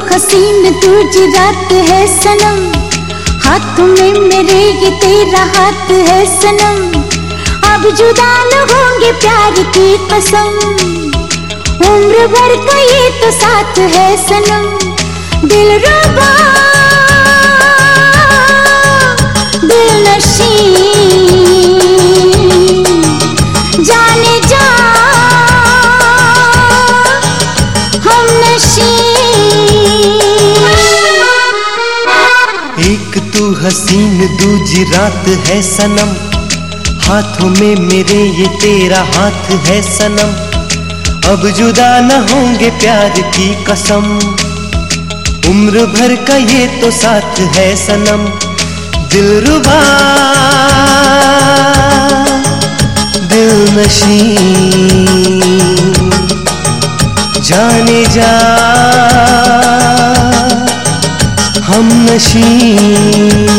हसीन तुझी रात है सनम। हाथ में मेरे ये तेरा हाथ है सनम। अब जुदा न होंगे प्यार की कसम। उम्र भर का ये तो साथ है सनम। दिल रुबा दूजी रात है सनम। हाथों में मेरे ये तेरा हाथ है सनम। अब जुदा न होंगे प्यार की कसम। उम्र भर का ये तो साथ है सनम। दिल रुबा, दिल नशी जाने जा, हम नशी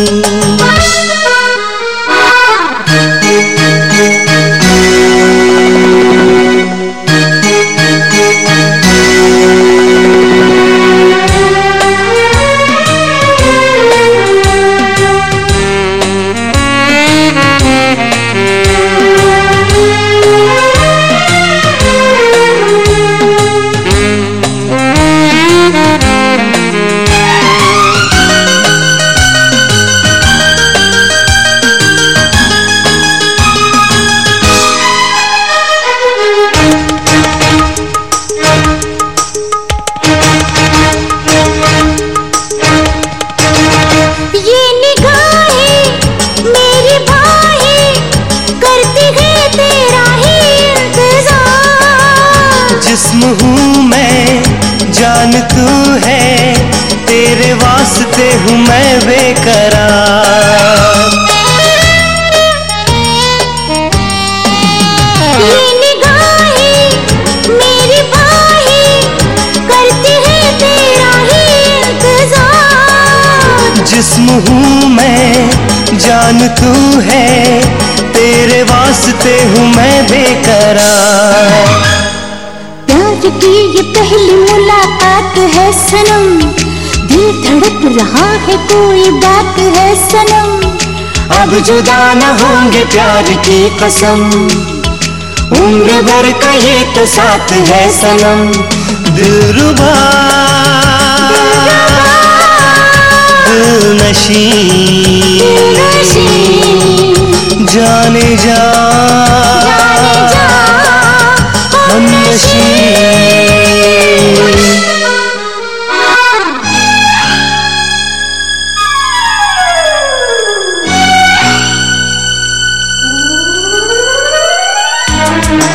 हूँ मैं जान तू है तेरे वास्ते हूँ मैं बेकरार। ये निगाहें मेरी बाहें करती है तेरा ही इंतज़ार। जिस्म हूँ मैं जान तू है तेरे वास्ते हूँ मैं बेकरार। की ये पहली मुलाकात है सनम। दिल धड़क रहा है कोई बात है सनम। अब जुदा न होंगे प्यार की कसम। उम्र भर का ये तो साथ है सनम। दिल रुबा। दिल नशी जाने जा।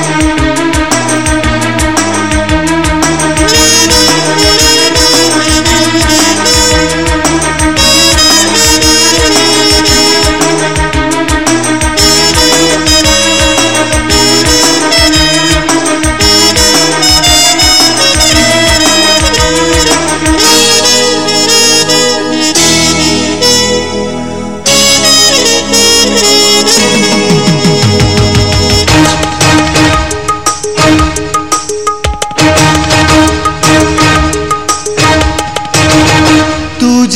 तू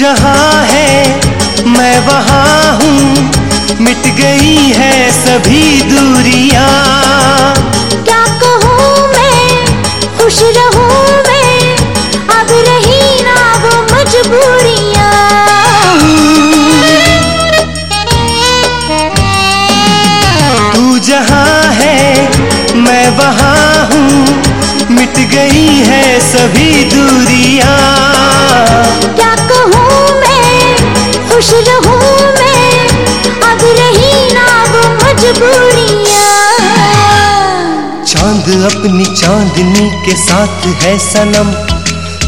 जहाँ है मैं वहाँ हूँ। मिट गई है सभी दूरियाँ। क्या कहूँ मैं? खुश रहूँ मैं? अब रही ना वो मजबूरियाँ। तू जहाँ है मैं वहाँ हूँ। मिट गई है सभी दूरियाँ। चांदनी के साथ है सनम।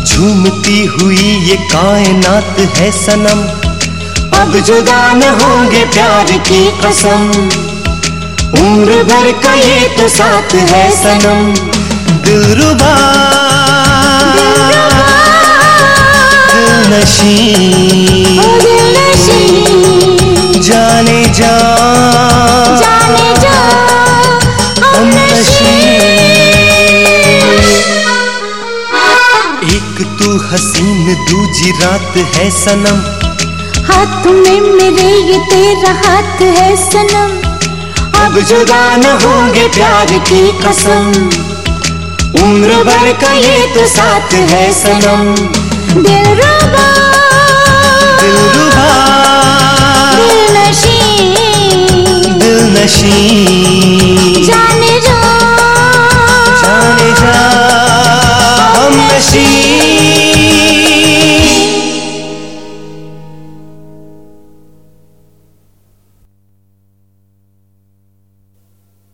झूमती हुई ये कायनात है सनम। अब जुदा न होंगे प्यार की कसम। उम्र भर का ये तो साथ है सनम। दिल रुबा दिल नशी हसीन दूजी रात है सनम। हाथ में मेरे ये तेरा हाथ है सनम। अब जुदा न होंगे प्यार की कसम। उम्र भर का ये तो साथ है सनम। दिल रुबा